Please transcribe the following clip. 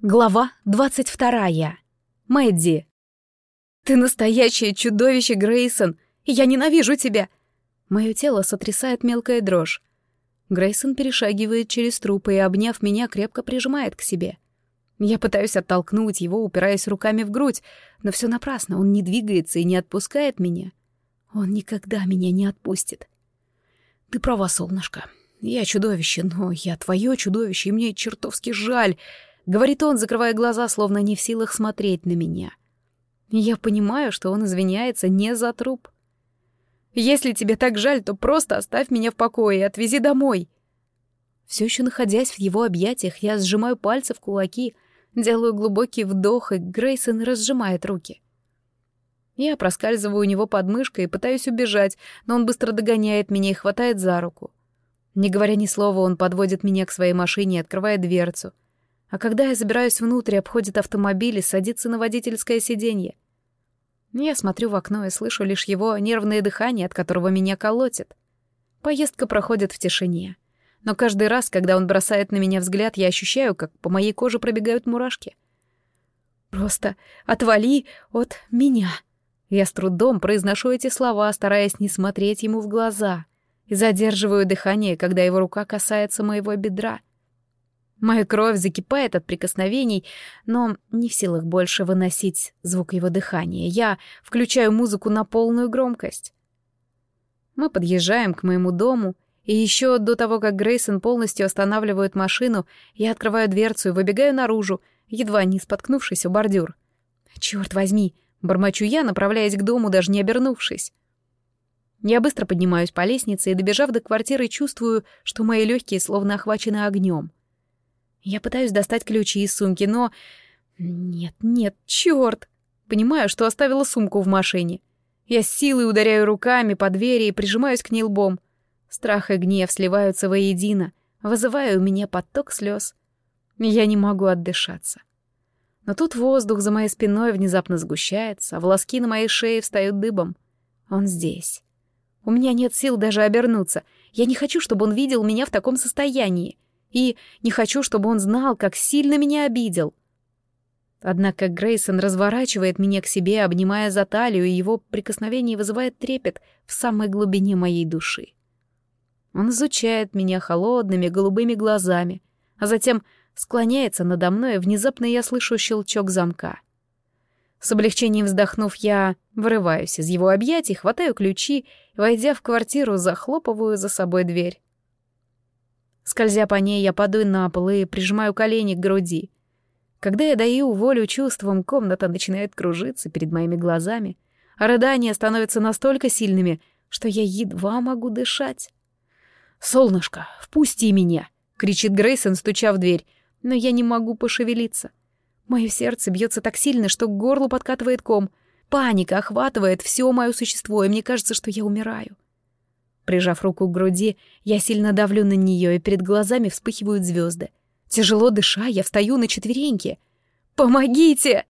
Глава двадцать вторая. Мэдди. «Ты настоящее чудовище, Грейсон! Я ненавижу тебя!» Мое тело сотрясает мелкая дрожь. Грейсон перешагивает через трупы и, обняв меня, крепко прижимает к себе. Я пытаюсь оттолкнуть его, упираясь руками в грудь, но все напрасно, он не двигается и не отпускает меня. Он никогда меня не отпустит. «Ты права, солнышко. Я чудовище, но я твое чудовище, и мне чертовски жаль», Говорит он, закрывая глаза, словно не в силах смотреть на меня. Я понимаю, что он извиняется не за труп. Если тебе так жаль, то просто оставь меня в покое и отвези домой. Все еще находясь в его объятиях, я сжимаю пальцы в кулаки, делаю глубокий вдох, и Грейсон разжимает руки. Я проскальзываю у него под мышкой и пытаюсь убежать, но он быстро догоняет меня и хватает за руку. Не говоря ни слова, он подводит меня к своей машине и открывает дверцу — а когда я забираюсь внутрь, обходит автомобиль и садится на водительское сиденье. Я смотрю в окно и слышу лишь его нервное дыхание, от которого меня колотит. Поездка проходит в тишине. Но каждый раз, когда он бросает на меня взгляд, я ощущаю, как по моей коже пробегают мурашки. «Просто отвали от меня!» Я с трудом произношу эти слова, стараясь не смотреть ему в глаза, и задерживаю дыхание, когда его рука касается моего бедра — Моя кровь закипает от прикосновений, но не в силах больше выносить звук его дыхания. Я включаю музыку на полную громкость. Мы подъезжаем к моему дому, и еще до того, как Грейсон полностью останавливает машину, я открываю дверцу и выбегаю наружу, едва не споткнувшись у бордюр. Черт возьми, бормочу я, направляясь к дому, даже не обернувшись. Я быстро поднимаюсь по лестнице и, добежав до квартиры, чувствую, что мои легкие словно охвачены огнем. Я пытаюсь достать ключи из сумки, но... Нет, нет, чёрт! Понимаю, что оставила сумку в машине. Я с силой ударяю руками по двери и прижимаюсь к ней лбом. Страх и гнев сливаются воедино, вызывая у меня поток слез. Я не могу отдышаться. Но тут воздух за моей спиной внезапно сгущается, а волоски на моей шее встают дыбом. Он здесь. У меня нет сил даже обернуться. Я не хочу, чтобы он видел меня в таком состоянии и не хочу, чтобы он знал, как сильно меня обидел. Однако Грейсон разворачивает меня к себе, обнимая за талию, и его прикосновение вызывает трепет в самой глубине моей души. Он изучает меня холодными голубыми глазами, а затем склоняется надо мной, и внезапно я слышу щелчок замка. С облегчением вздохнув, я вырываюсь из его объятий, хватаю ключи, войдя в квартиру, захлопываю за собой дверь. Скользя по ней, я падаю на пол и прижимаю колени к груди. Когда я даю волю чувствам, комната начинает кружиться перед моими глазами, а рыдания становятся настолько сильными, что я едва могу дышать. «Солнышко, впусти меня!» — кричит Грейсон, стуча в дверь, но я не могу пошевелиться. Мое сердце бьется так сильно, что к горлу подкатывает ком. Паника охватывает все мое существо, и мне кажется, что я умираю. Прижав руку к груди, я сильно давлю на нее, и перед глазами вспыхивают звезды. Тяжело дыша, я встаю на четвереньки. «Помогите!»